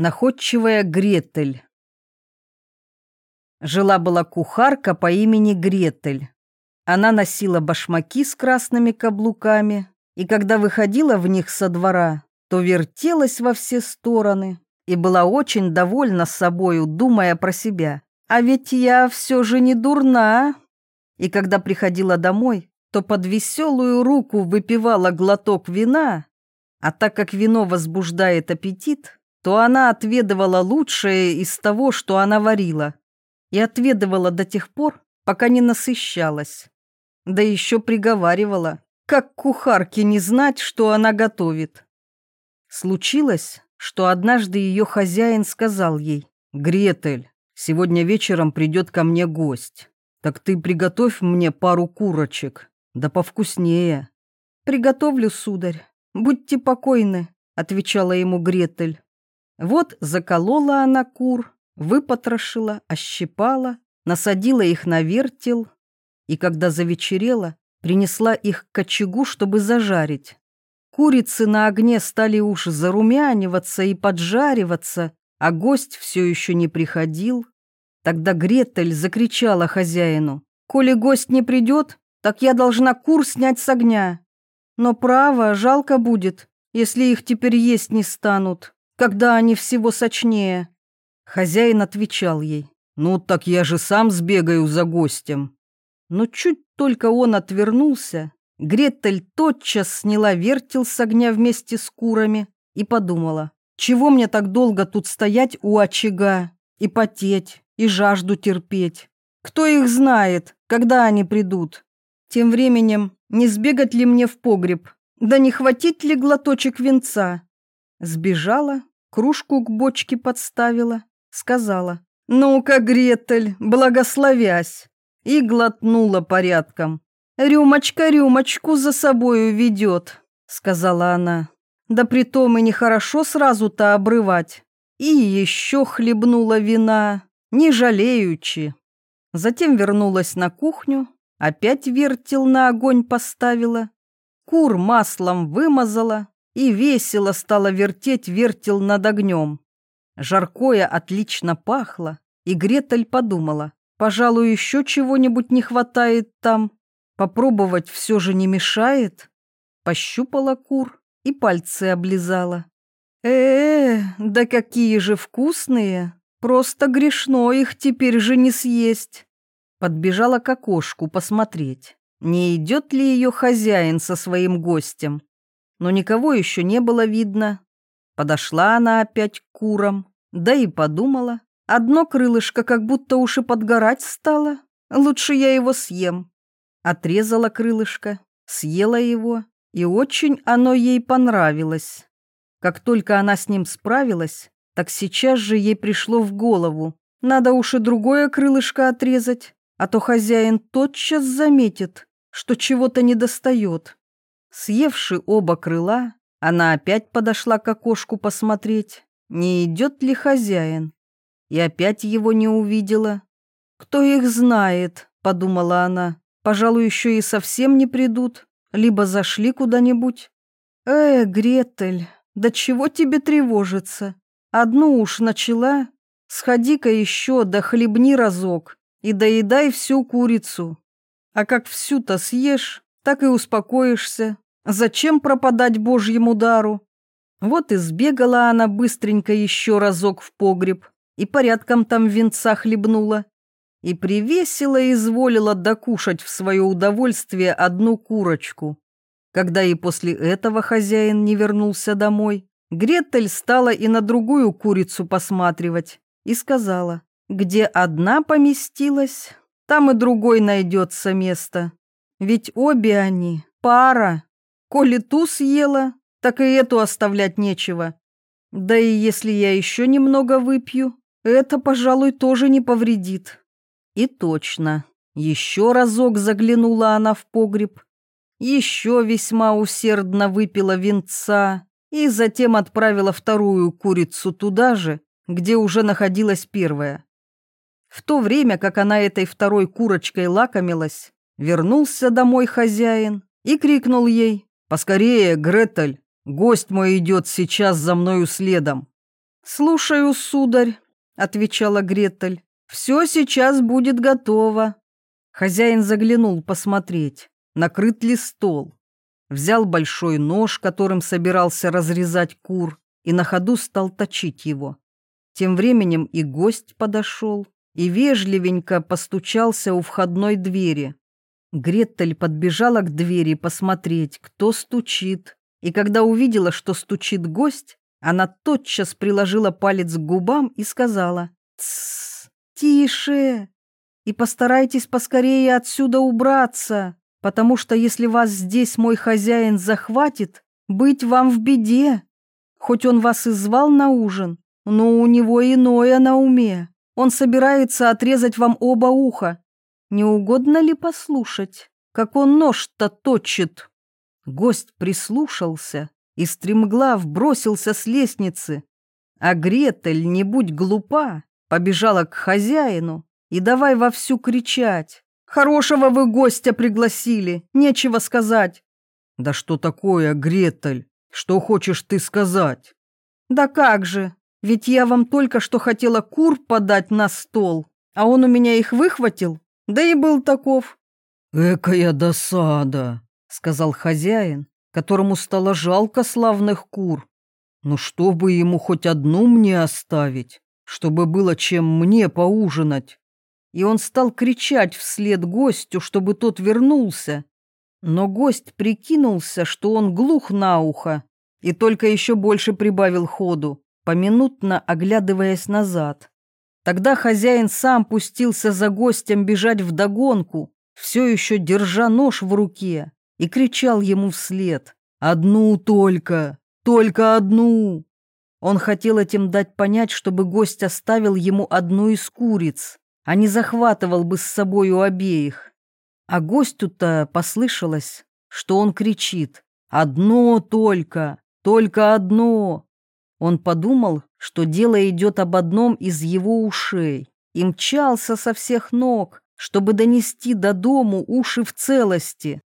Находчивая Гретель. Жила-была кухарка по имени Гретель. Она носила башмаки с красными каблуками, и когда выходила в них со двора, то вертелась во все стороны и была очень довольна собою, думая про себя. А ведь я все же не дурна. И когда приходила домой, то под веселую руку выпивала глоток вина, а так как вино возбуждает аппетит, то она отведывала лучшее из того, что она варила, и отведывала до тех пор, пока не насыщалась. Да еще приговаривала, как кухарке не знать, что она готовит. Случилось, что однажды ее хозяин сказал ей, «Гретель, сегодня вечером придет ко мне гость. Так ты приготовь мне пару курочек, да повкуснее». «Приготовлю, сударь, будьте покойны», — отвечала ему Гретель. Вот заколола она кур, выпотрошила, ощипала, насадила их на вертел, и когда завечерело, принесла их к очагу, чтобы зажарить. Курицы на огне стали уж зарумяниваться и поджариваться, а гость все еще не приходил. Тогда Гретель закричала хозяину, «Коли гость не придет, так я должна кур снять с огня. Но право, жалко будет, если их теперь есть не станут когда они всего сочнее. Хозяин отвечал ей, ну так я же сам сбегаю за гостем. Но чуть только он отвернулся, Гретель тотчас сняла вертел с огня вместе с курами и подумала, чего мне так долго тут стоять у очага и потеть, и жажду терпеть. Кто их знает, когда они придут? Тем временем, не сбегать ли мне в погреб, да не хватить ли глоточек венца? Сбежала кружку к бочке подставила, сказала, «Ну-ка, Гретель, благословясь!» и глотнула порядком. «Рюмочка рюмочку за собою ведет», — сказала она. «Да притом и нехорошо сразу-то обрывать». И еще хлебнула вина, не жалеючи. Затем вернулась на кухню, опять вертел на огонь поставила, кур маслом вымазала, и весело стало вертеть вертел над огнем. Жаркое отлично пахло, и Гретель подумала, пожалуй, еще чего-нибудь не хватает там. Попробовать все же не мешает. Пощупала кур и пальцы облизала. э, -э да какие же вкусные! Просто грешно их теперь же не съесть. Подбежала к окошку посмотреть, не идет ли ее хозяин со своим гостем но никого еще не было видно. Подошла она опять к курам, да и подумала. Одно крылышко как будто уж и подгорать стало. Лучше я его съем. Отрезала крылышко, съела его, и очень оно ей понравилось. Как только она с ним справилась, так сейчас же ей пришло в голову. Надо уж и другое крылышко отрезать, а то хозяин тотчас заметит, что чего-то недостает. Съевши оба крыла, она опять подошла к окошку посмотреть, не идет ли хозяин. И опять его не увидела. «Кто их знает?» — подумала она. «Пожалуй, еще и совсем не придут, либо зашли куда-нибудь». «Э, Гретель, да чего тебе тревожиться? Одну уж начала, сходи-ка еще, да хлебни разок и доедай всю курицу. А как всю-то съешь, так и успокоишься. Зачем пропадать божьему дару? Вот и сбегала она быстренько еще разок в погреб и порядком там венца хлебнула. И привесила изволила докушать в свое удовольствие одну курочку. Когда и после этого хозяин не вернулся домой, Гретель стала и на другую курицу посматривать и сказала, где одна поместилась, там и другой найдется место. Ведь обе они пара. Коли ту съела, так и эту оставлять нечего. Да и если я еще немного выпью, это, пожалуй, тоже не повредит. И точно, еще разок заглянула она в погреб, еще весьма усердно выпила винца и затем отправила вторую курицу туда же, где уже находилась первая. В то время, как она этой второй курочкой лакомилась, Вернулся домой хозяин и крикнул ей «Поскорее, Гретель, гость мой идет сейчас за мною следом». «Слушаю, сударь», — отвечала Гретель. «Все сейчас будет готово». Хозяин заглянул посмотреть, накрыт ли стол. Взял большой нож, которым собирался разрезать кур, и на ходу стал точить его. Тем временем и гость подошел и вежливенько постучался у входной двери. Гретель подбежала к двери посмотреть, кто стучит, и когда увидела, что стучит гость, она тотчас приложила палец к губам и сказала «Тссс, тише, и постарайтесь поскорее отсюда убраться, потому что если вас здесь мой хозяин захватит, быть вам в беде. Хоть он вас и звал на ужин, но у него иное на уме. Он собирается отрезать вам оба уха. Не угодно ли послушать, как он нож-то точит?» Гость прислушался и стремглав бросился с лестницы. А Гретель, не будь глупа, побежала к хозяину и давай вовсю кричать. «Хорошего вы гостя пригласили, нечего сказать!» «Да что такое, Гретель? Что хочешь ты сказать?» «Да как же, ведь я вам только что хотела кур подать на стол, а он у меня их выхватил, да и был таков». «Экая досада!» сказал хозяин, которому стало жалко славных кур. Но чтобы ему хоть одну мне оставить, чтобы было чем мне поужинать. И он стал кричать вслед гостю, чтобы тот вернулся. Но гость прикинулся, что он глух на ухо, и только еще больше прибавил ходу, поминутно оглядываясь назад. Тогда хозяин сам пустился за гостем бежать вдогонку, все еще держа нож в руке и кричал ему вслед «Одну только! Только одну!» Он хотел этим дать понять, чтобы гость оставил ему одну из куриц, а не захватывал бы с собой обеих. А гостю-то послышалось, что он кричит «Одно только! Только одно!» Он подумал, что дело идет об одном из его ушей, и мчался со всех ног, чтобы донести до дому уши в целости.